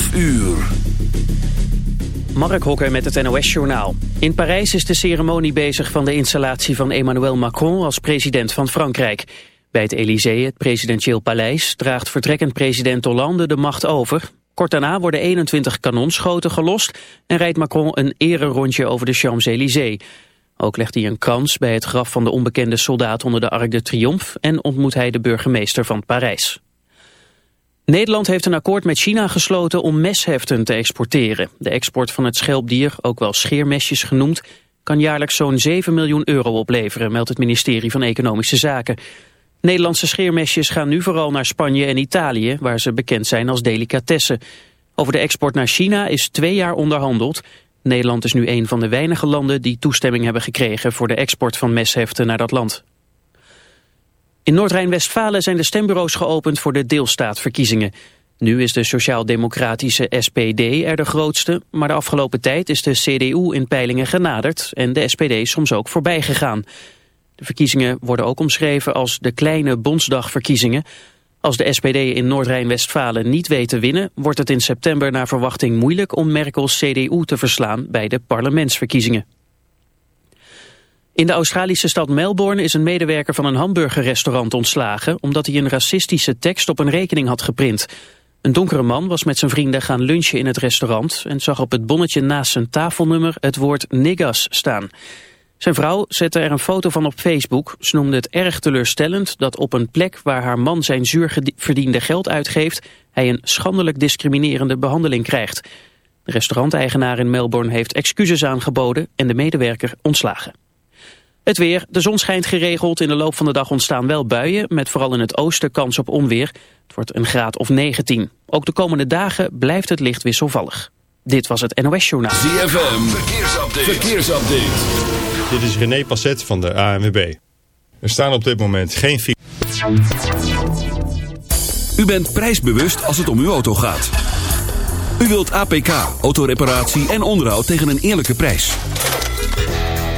12 uur. Mark Hokker met het NOS-journaal. In Parijs is de ceremonie bezig van de installatie van Emmanuel Macron als president van Frankrijk. Bij het Élysée, het presidentieel paleis, draagt vertrekkend president Hollande de macht over. Kort daarna worden 21 kanonschoten gelost en rijdt Macron een ererondje over de Champs-Élysées. Ook legt hij een krans bij het graf van de onbekende soldaat onder de Arc de Triomphe en ontmoet hij de burgemeester van Parijs. Nederland heeft een akkoord met China gesloten om mesheften te exporteren. De export van het schelpdier, ook wel scheermesjes genoemd, kan jaarlijks zo'n 7 miljoen euro opleveren, meldt het ministerie van Economische Zaken. Nederlandse scheermesjes gaan nu vooral naar Spanje en Italië, waar ze bekend zijn als delicatessen. Over de export naar China is twee jaar onderhandeld. Nederland is nu een van de weinige landen die toestemming hebben gekregen voor de export van mesheften naar dat land. In Noord-Rijn-Westfalen zijn de stembureaus geopend voor de deelstaatverkiezingen. Nu is de sociaal-democratische SPD er de grootste, maar de afgelopen tijd is de CDU in peilingen genaderd en de SPD soms ook voorbij gegaan. De verkiezingen worden ook omschreven als de kleine bondsdagverkiezingen. Als de SPD in Noord-Rijn-Westfalen niet weet te winnen, wordt het in september naar verwachting moeilijk om Merkels CDU te verslaan bij de parlementsverkiezingen. In de Australische stad Melbourne is een medewerker van een hamburgerrestaurant ontslagen... omdat hij een racistische tekst op een rekening had geprint. Een donkere man was met zijn vrienden gaan lunchen in het restaurant... en zag op het bonnetje naast zijn tafelnummer het woord niggas staan. Zijn vrouw zette er een foto van op Facebook. Ze noemde het erg teleurstellend dat op een plek waar haar man zijn zuur verdiende geld uitgeeft... hij een schandelijk discriminerende behandeling krijgt. De restauranteigenaar in Melbourne heeft excuses aangeboden en de medewerker ontslagen. Het weer. De zon schijnt geregeld. In de loop van de dag ontstaan wel buien, met vooral in het oosten kans op onweer. Het wordt een graad of 19. Ook de komende dagen blijft het licht wisselvallig. Dit was het NOS Journaal. ZFM. Verkeersupdate. Verkeersupdate. Dit is René Passet van de ANWB. Er staan op dit moment geen... U bent prijsbewust als het om uw auto gaat. U wilt APK, autoreparatie en onderhoud tegen een eerlijke prijs.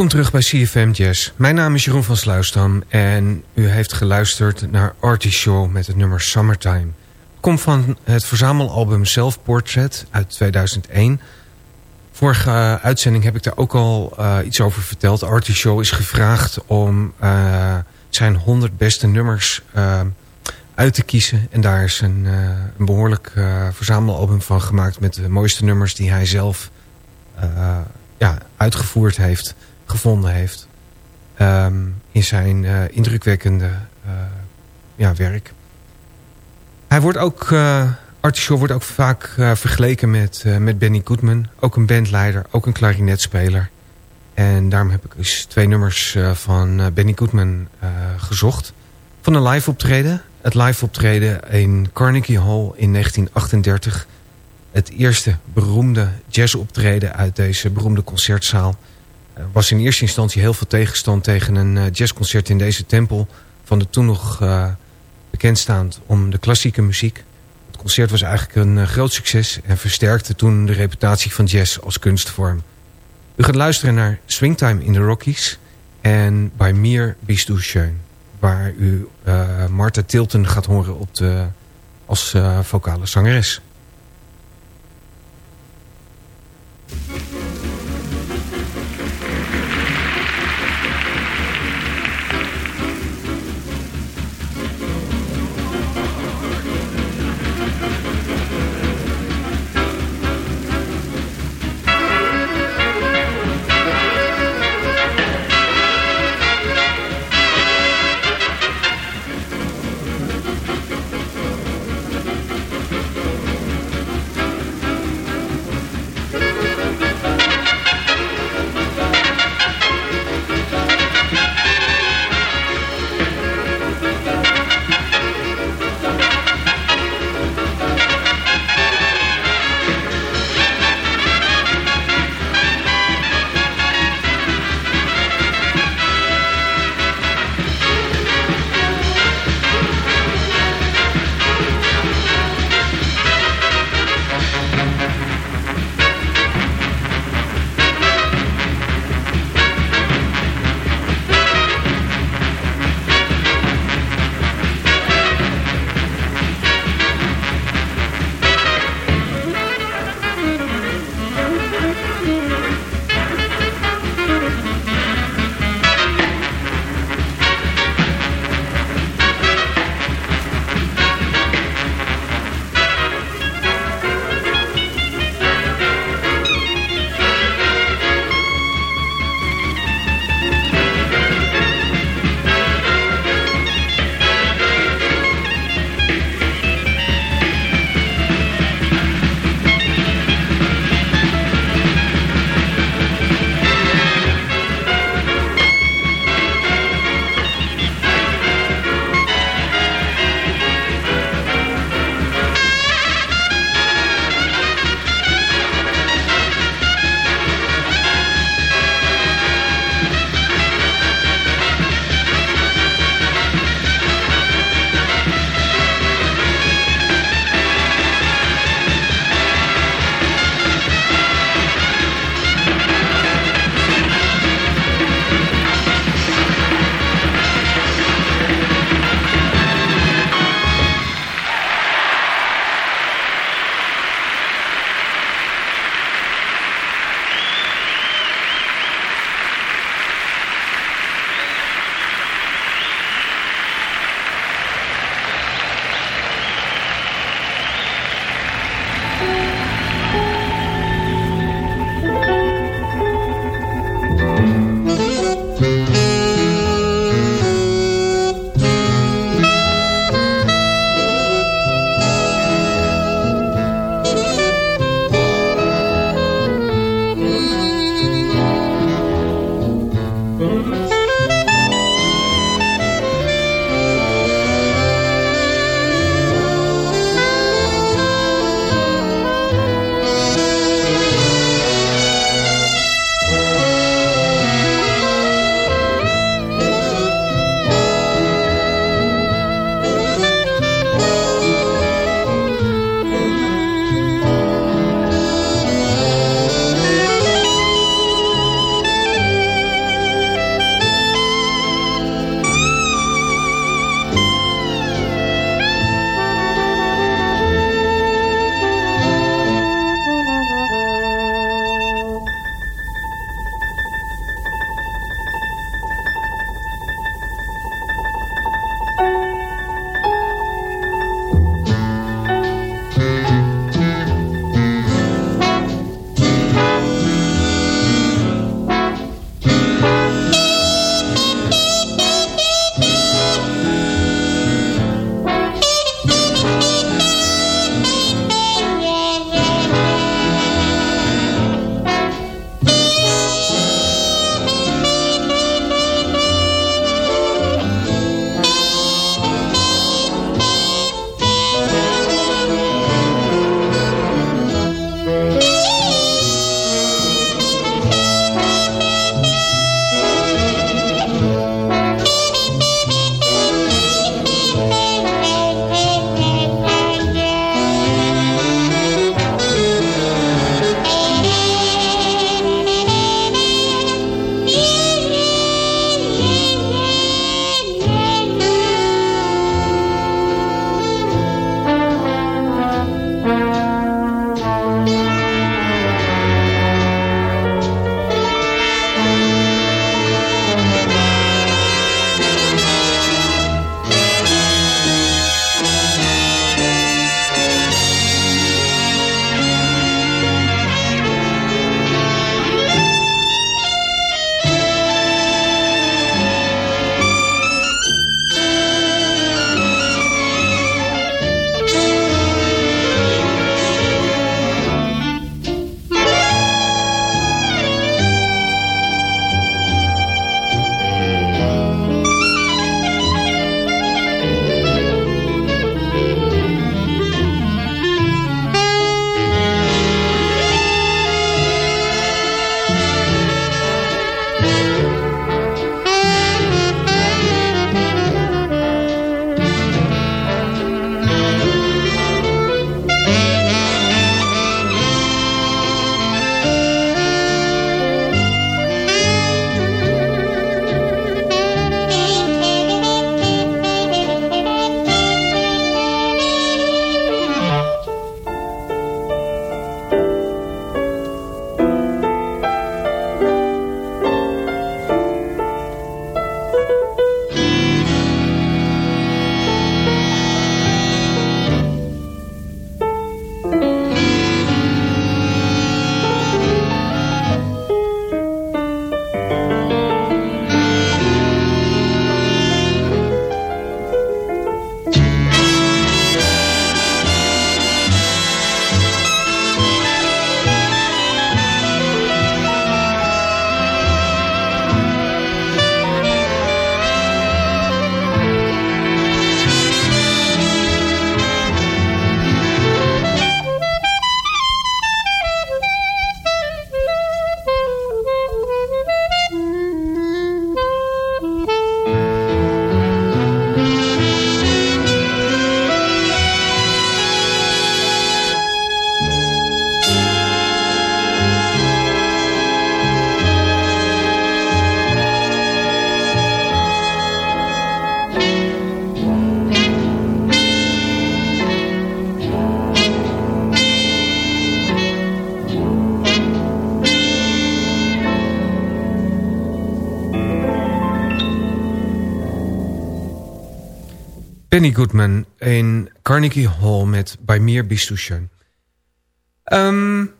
Welkom terug bij CFM Jazz. Mijn naam is Jeroen van Sluisdam en u heeft geluisterd naar Artie Shaw met het nummer Summertime. Komt van het verzamelalbum Self Portrait uit 2001. Vorige uitzending heb ik daar ook al uh, iets over verteld. Artie Shaw is gevraagd om uh, zijn 100 beste nummers uit te kiezen. En daar is een, een behoorlijk verzamelalbum van gemaakt met de mooiste nummers die hij zelf ja, uitgevoerd heeft gevonden heeft um, in zijn uh, indrukwekkende uh, ja, werk. Hij wordt ook, uh, wordt ook vaak vergeleken met, met Benny Goodman. Ook een bandleider, ook een klarinetspeler. En daarom heb ik dus twee nummers van Benny Goodman gezocht. Van een live optreden. Het live optreden in Carnegie Hall in 1938. Het eerste beroemde jazzoptreden uit deze beroemde concertzaal. Er was in eerste instantie heel veel tegenstand tegen een uh, jazzconcert in deze tempel... van de toen nog uh, bekendstaand om de klassieke muziek. Het concert was eigenlijk een uh, groot succes... en versterkte toen de reputatie van jazz als kunstvorm. U gaat luisteren naar Swingtime in the Rockies... en By Mir Bist du waar u Martha Tilton gaat horen op de, als vocale zangeres. Benny Goodman in Carnegie Hall met Bij Meer Bistoushan. Um,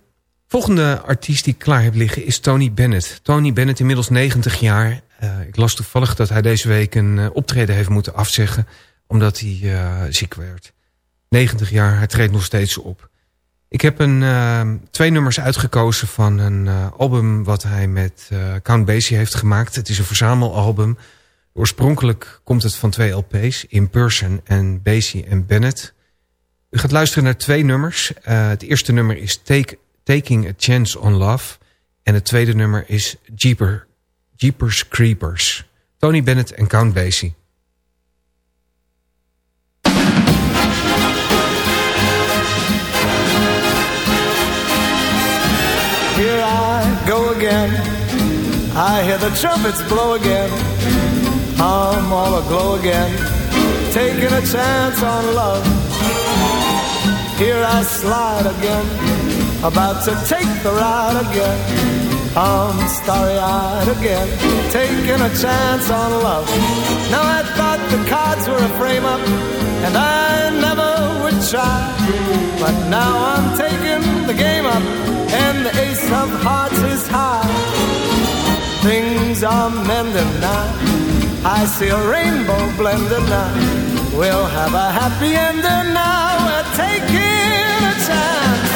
volgende artiest die ik klaar heb liggen is Tony Bennett. Tony Bennett, inmiddels 90 jaar. Uh, ik las toevallig dat hij deze week een uh, optreden heeft moeten afzeggen... omdat hij uh, ziek werd. 90 jaar, hij treedt nog steeds op. Ik heb een, twee nummers uitgekozen van een album... wat hij met Count Basie heeft gemaakt. Het is een verzamelalbum... Oorspronkelijk komt het van twee LP's, In Person en Basie en Bennett. U gaat luisteren naar twee nummers. Uh, het eerste nummer is Take, Taking a Chance on Love. En het tweede nummer is Jeeper, Jeepers Creepers. Tony Bennett en Count Basie. Here I go again. I hear the trumpets blow again. I'm all aglow again, taking a chance on love. Here I slide again, about to take the ride again. I'm starry-eyed again, taking a chance on love. Now I thought the cards were a frame-up, and I never would try. But now I'm taking the game up, and the ace of hearts is high. Things are mending now I see a rainbow blending now. We'll have a happy ending now. We're taking a chance.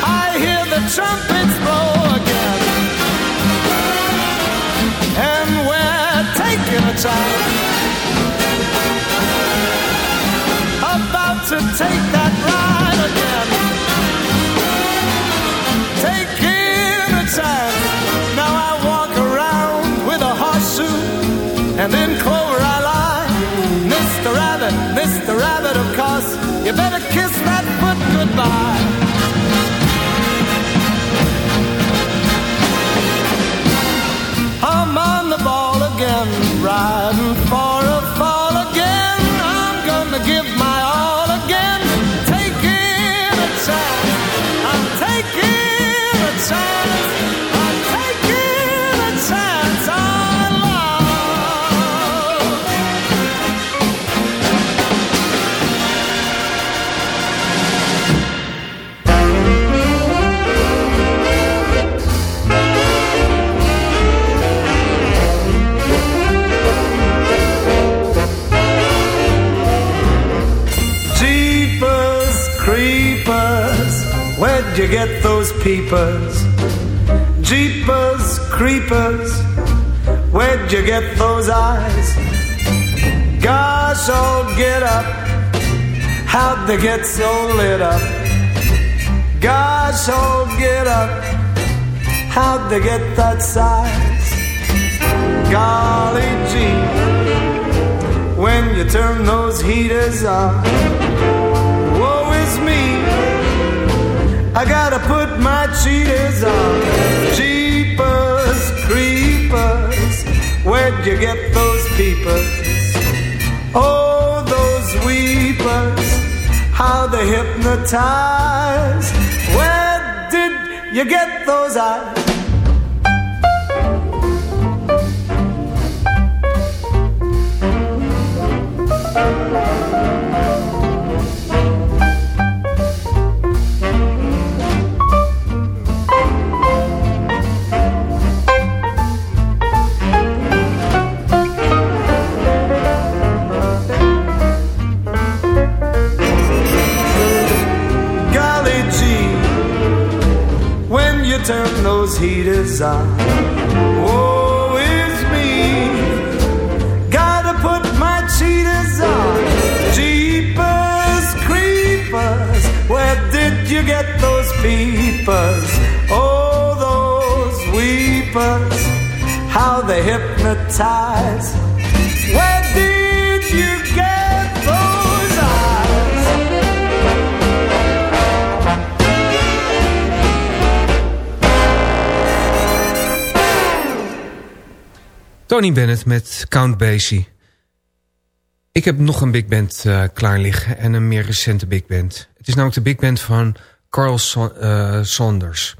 I hear the trumpets blow again. And we're taking a chance. About to take that ride again. Goodbye. You get those peepers? Jeepers, creepers, where'd you get those eyes? Gosh, oh, get up, how'd they get so lit up? Gosh, oh, get up, how'd they get that size? Golly gee, when you turn those heaters on. I gotta put my cheaters on. Jeepers, creepers. Where'd you get those peepers? Oh, those weepers. How they hypnotize. Where did you get those eyes? Those heaters on, woe is me. Gotta put my cheaters on. Jeepers, creepers, where did you get those peepers? Oh, those weepers, how they hypnotize. Tony Bennett met Count Basie. Ik heb nog een big band eh, klaar liggen en een meer recente big band. Het is namelijk de big band van Carl Sa- eh, Saunders.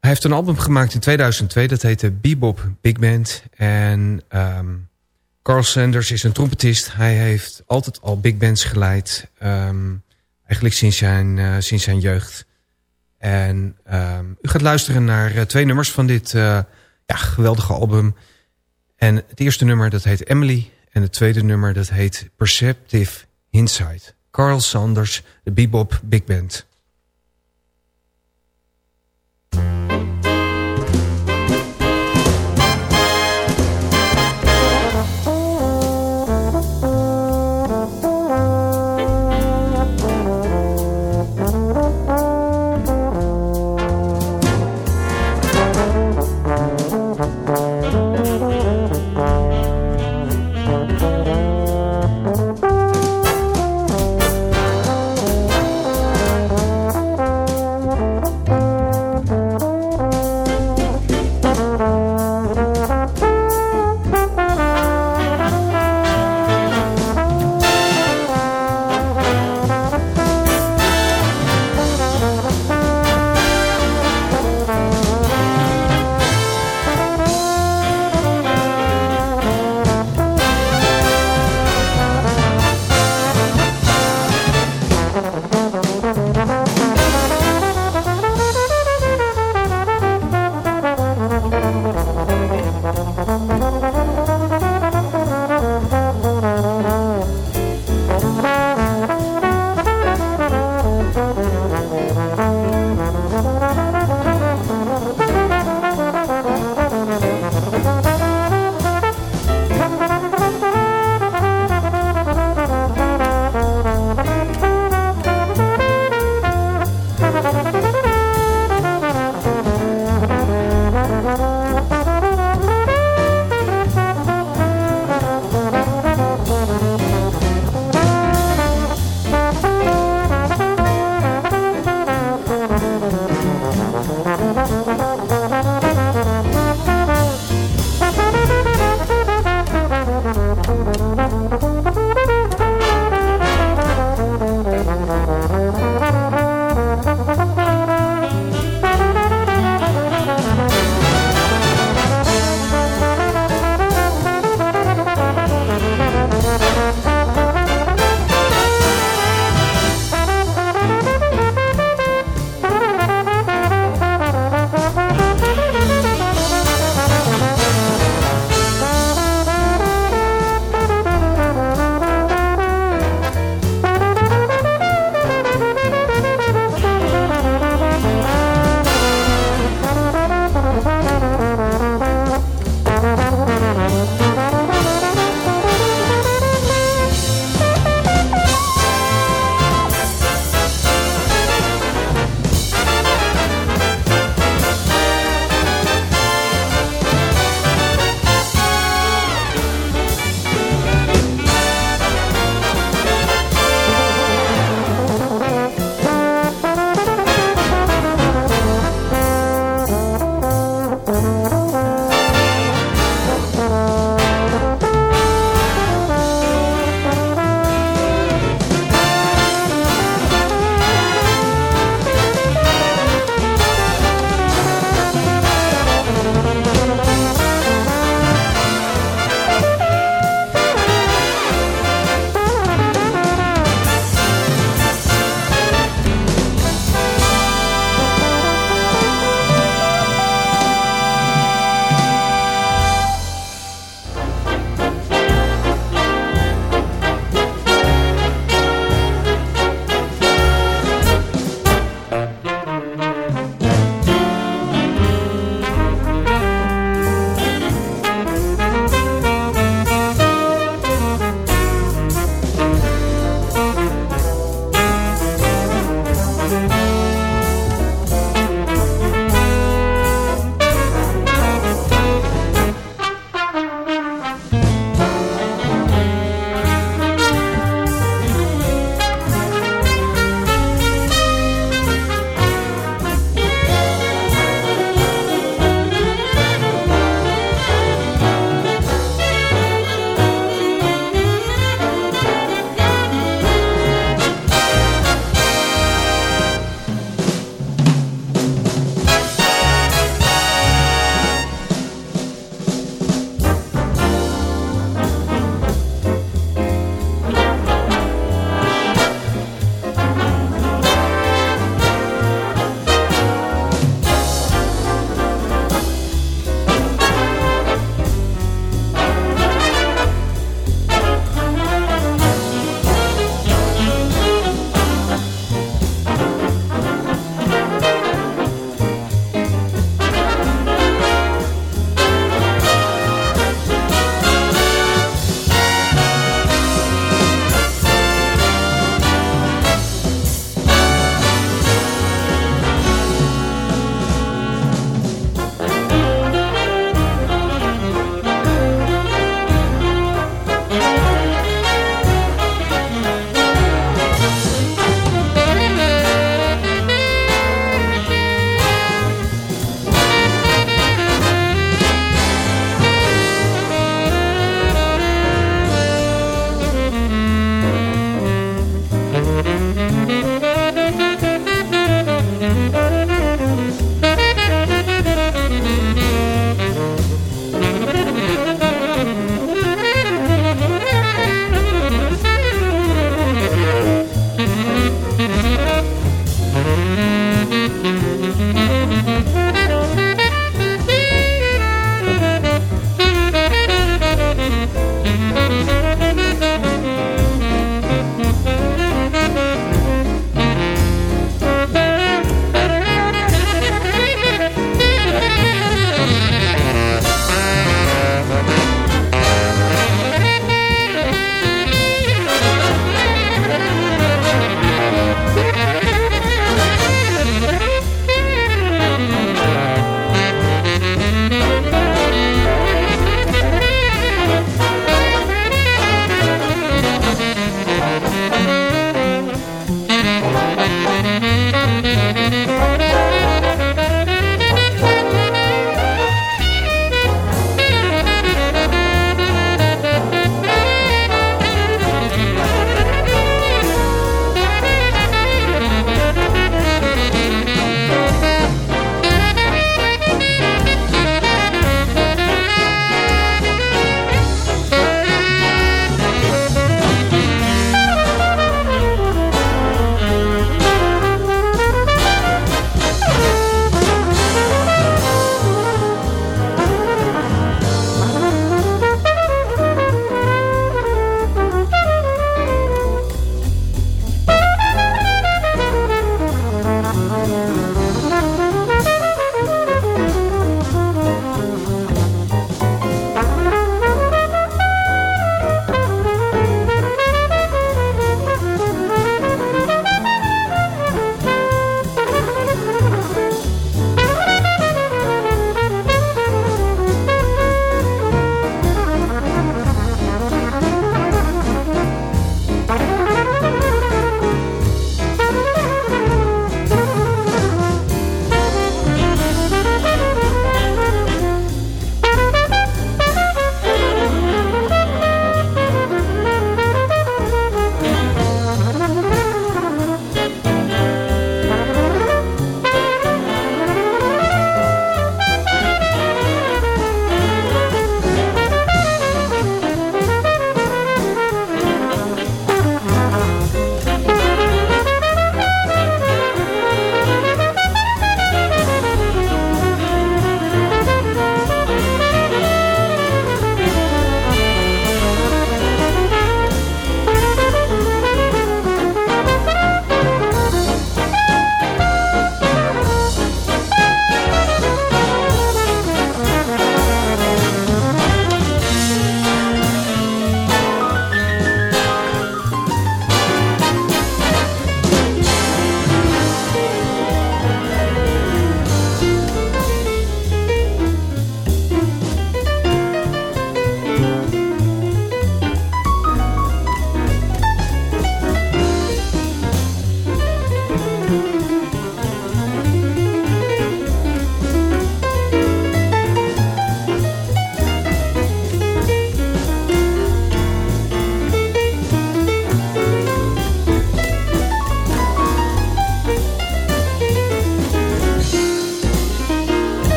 Hij heeft een album gemaakt in 2002, dat heette Bebop Big Band. En um, Carl Sanders is een trompetist. Hij heeft altijd al big bands geleid. Um, eigenlijk sinds zijn, uh, sinds zijn jeugd. En um, u gaat luisteren naar uh, twee nummers van dit uh, ja, geweldige album. En het eerste nummer dat heet Emily. En het tweede nummer dat heet Perceptive Insight. Carl Sanders, de Bebop Big Band.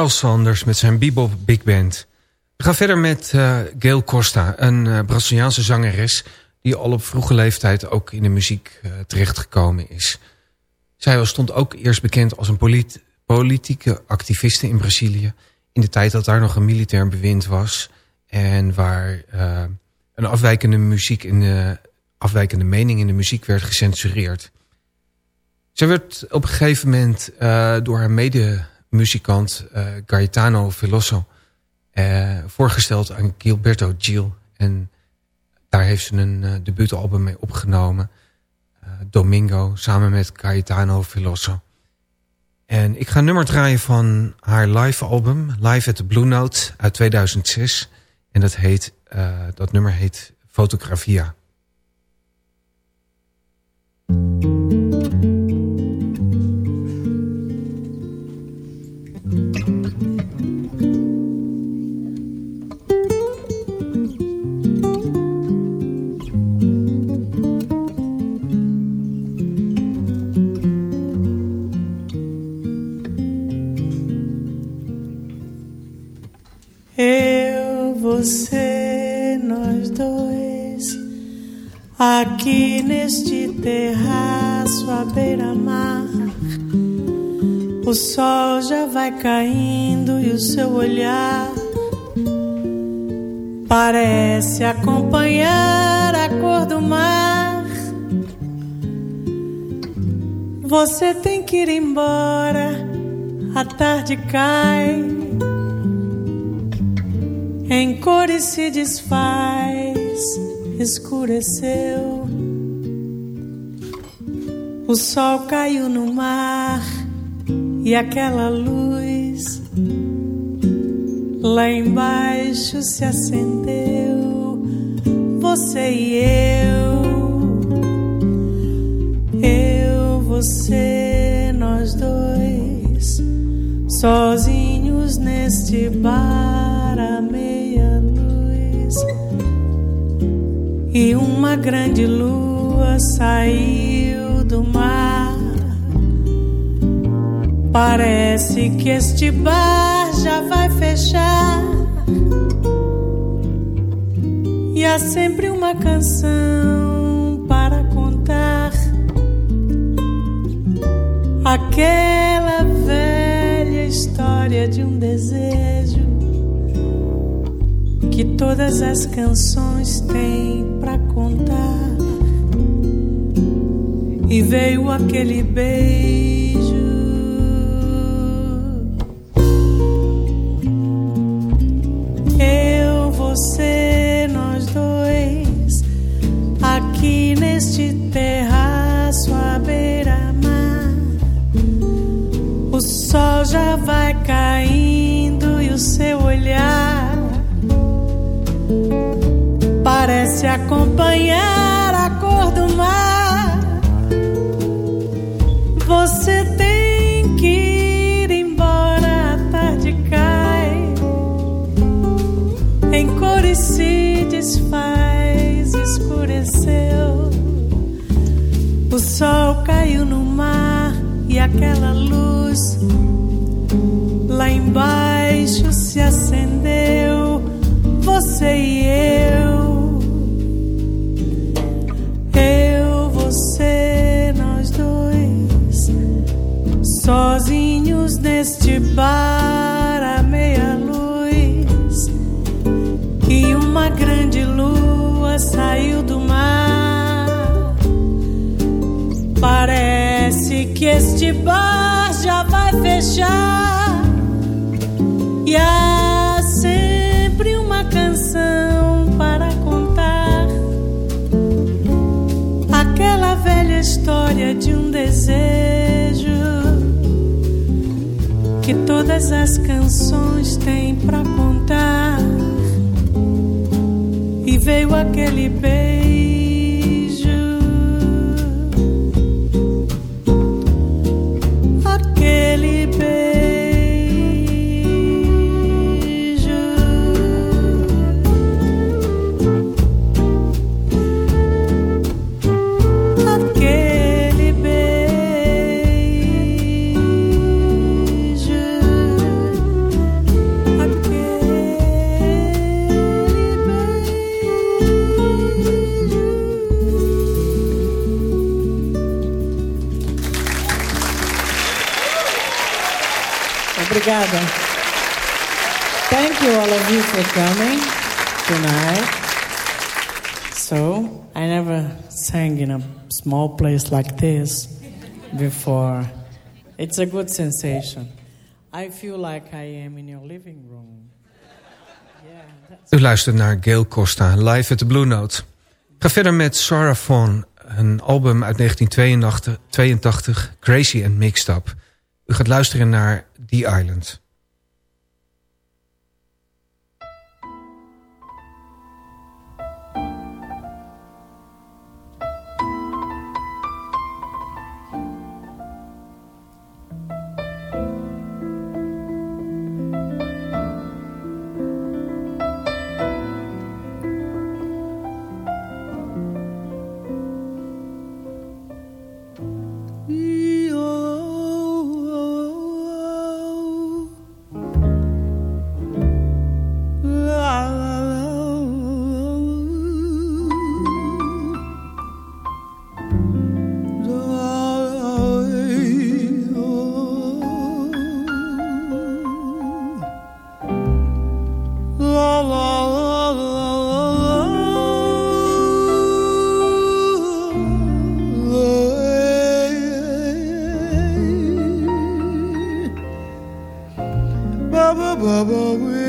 Carl Sanders met zijn bebop big band. We gaan verder met uh, Gail Costa, een uh, Braziliaanse zangeres... die al op vroege leeftijd ook in de muziek uh, terechtgekomen is. Zij was, stond ook eerst bekend als een polit politieke activiste in Brazilië... in de tijd dat daar nog een militair bewind was... en waar een afwijkende, muziek in de, afwijkende mening in de muziek werd gecensureerd... Zij werd op een gegeven moment door haar mede muzikant uh, Gaetano Veloso uh, voorgesteld aan Gilberto Gil. En daar heeft ze een uh, debuutalbum mee opgenomen. Domingo, samen met Gaetano Veloso. En ik ga een nummer draaien van haar live album, Live at the Blue Note uit 2006. En dat, heet, dat nummer heet Fotografia. Aqui neste terraço à beira-mar. O sol já vai caindo e o seu olhar parece acompanhar a cor do mar. Você tem que ir embora, a tarde cai em cores se desfaz, escureceu. O sol caiu no mar e aquela luz lá embaixo se acendeu. Você e eu, eu, você, nós dois, sozinhos neste bar. E uma grande lua saiu do mar. Parece que este bar já vai fechar. E há sempre uma canção para contar. Aquela velha história de um desejo que todas as canções têm Veio aquele beijo. Eu, você, nós dois, aqui neste terraço à beira-mar. O sol já vai caindo e o seu olhar parece acompanhar aquela luz lá embaixo se acendeu. Este bar já vai fechar e há sempre uma canção para contar aquela velha história de um desejo que todas as canções têm para contar. E veio aquele beijo, Obrigada. Thank you, all of you, for coming tonight. So, I never sang in a small place like this before. It's a good sensation. I feel like I am in your living room. Yeah, U luistert naar Gail Costa, live at the Blue Note. Ga verder met Sarah Vaughan, een album uit 1982, Crazy and Mixed Up. U gaat luisteren naar The Island. bubble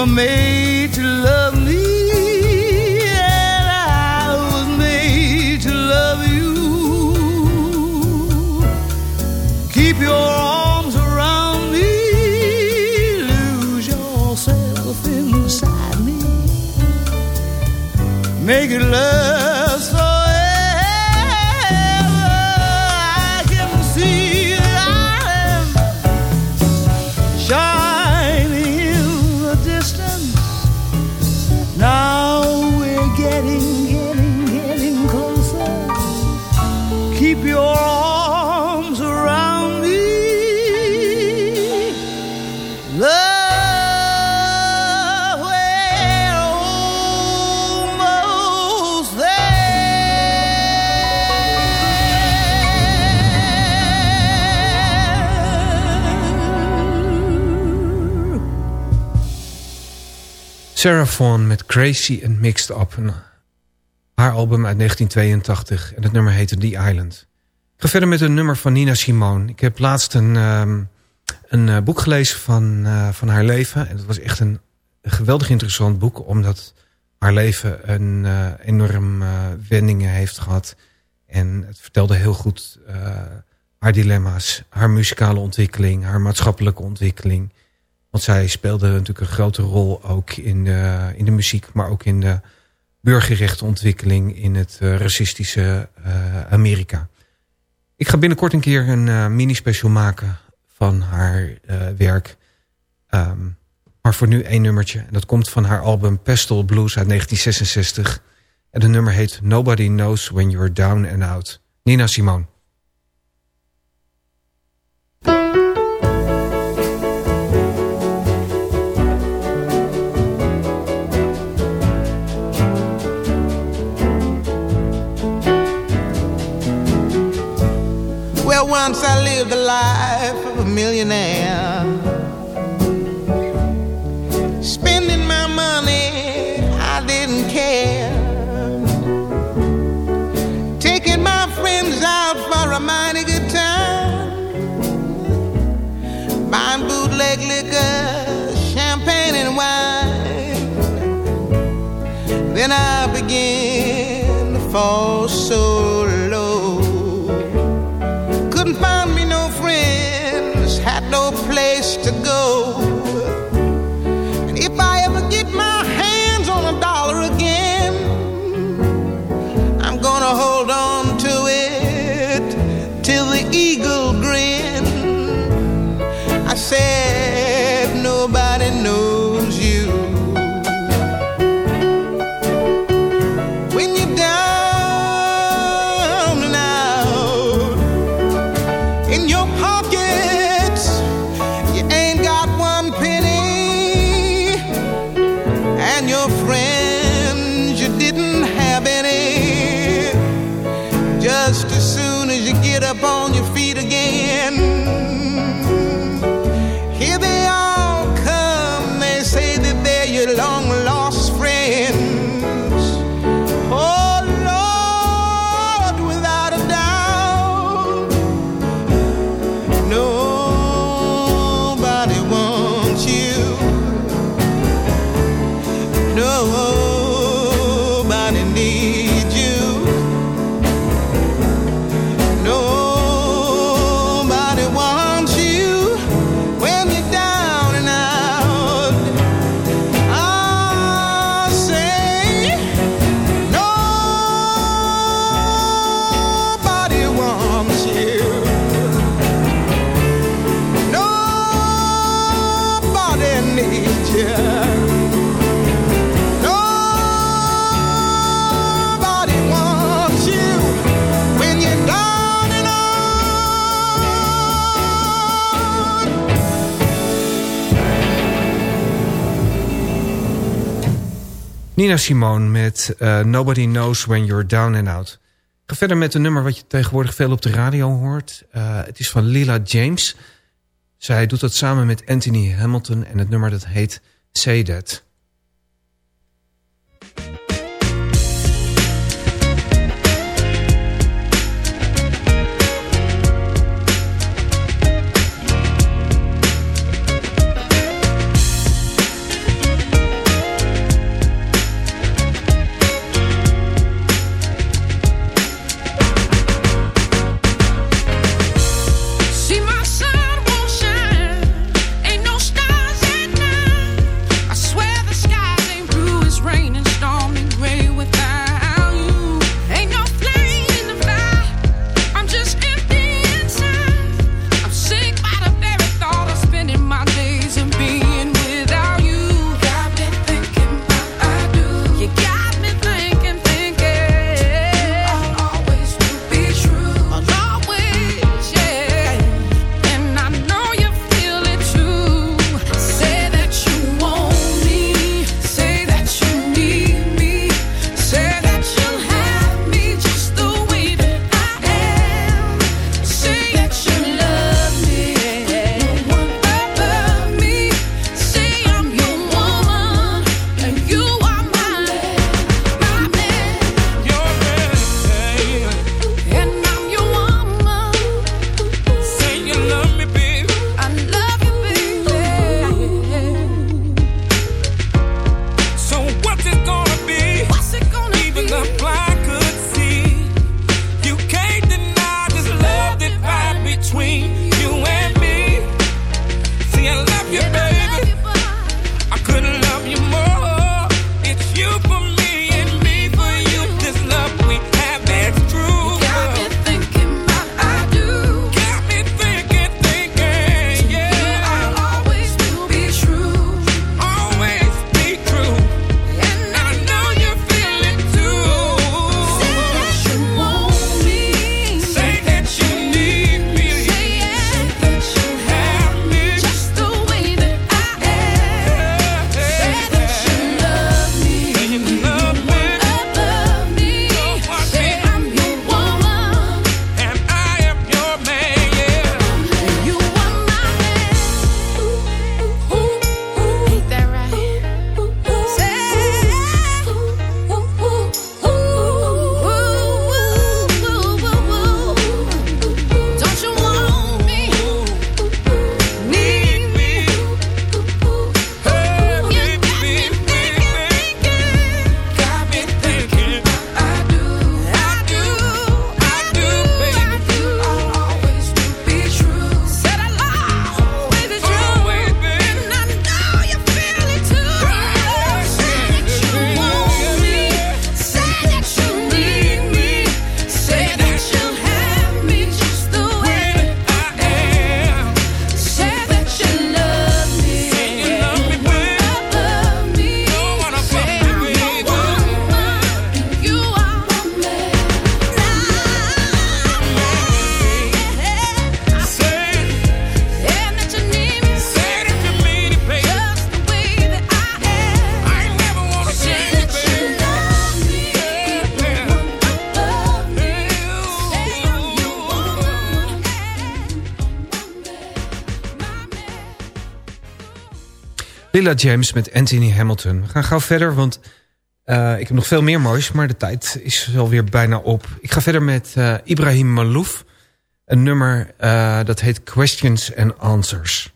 were made to love me, and I was made to love you. Keep your arms around me, lose yourself inside me. Make it last Sarah met Crazy and Mixed Up. Haar album uit 1982 en het nummer heette The Island. Ik ga verder met een nummer van Nina Simone. Ik heb laatst een, um, een uh, boek gelezen van, uh, van haar leven. En het was echt een, geweldig interessant boek. Omdat haar leven een uh, enorm wendingen heeft gehad. En het vertelde heel goed haar dilemma's. Haar muzikale ontwikkeling. Haar maatschappelijke ontwikkeling. Want zij speelde natuurlijk een grote rol ook in de, in de muziek. Maar ook in de burgerrechtenontwikkeling in het racistische Amerika. Ik ga binnenkort een keer een mini-special maken van haar werk. Um, maar voor nu één nummertje. En dat komt van haar album Pestle Blues uit 1966. En de nummer heet Nobody Knows When You're Down and Out. Nina Simone. The life of a millionaire. Spending my money, I didn't care. Taking my friends out for a mighty good time. Buying bootleg liquor, champagne, and wine. Then I began to fall so Nina Simone met uh, Nobody Knows When You're Down and Out. Ik ga verder met een nummer wat je tegenwoordig veel op de radio hoort. Uh, het is van Lila James. Zij doet dat samen met Anthony Hamilton en het nummer dat heet Say That. James met Anthony Hamilton. We gaan gauw verder, want uh, ik heb nog veel meer moois... maar de tijd is alweer bijna op. Ik ga verder met uh, Ibrahim Malouf. Een nummer uh, dat heet Questions and Answers.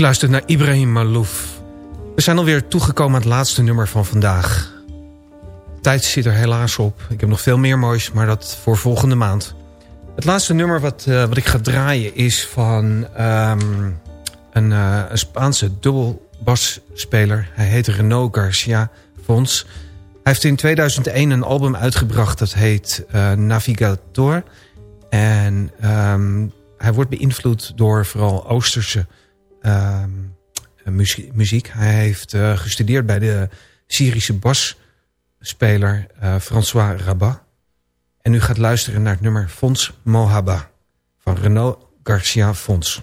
U luistert naar Ibrahim Malouf. We zijn alweer toegekomen aan het laatste nummer van vandaag. Tijd zit er helaas op. Ik heb nog veel meer moois, maar dat voor volgende maand. Het laatste nummer wat, uh, wat ik ga draaien is van um, een, uh, een Spaanse dubbelbasspeler. Hij heet Renaud Garcia Fons. Hij heeft in 2001 een album uitgebracht dat heet uh, Navigator. En um, hij wordt beïnvloed door vooral Oosterse uh, muziek. Hij heeft uh, gestudeerd bij de Syrische basspeler uh, François Rabat. En u gaat luisteren naar het nummer Fons Mohaba van Renaud Garcia Fons.